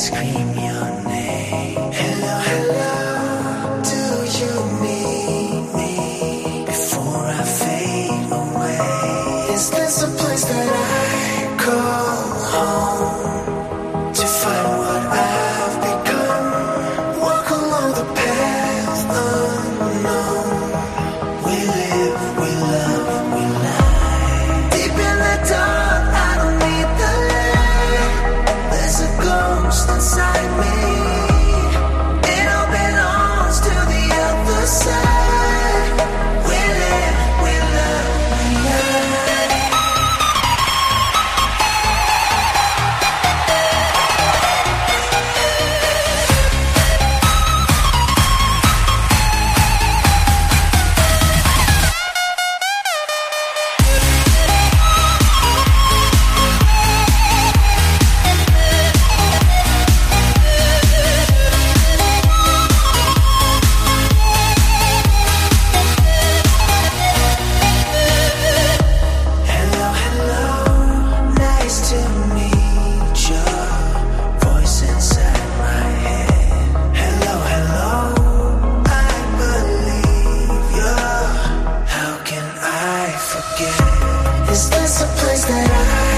ice cream. again. Is this a place that I?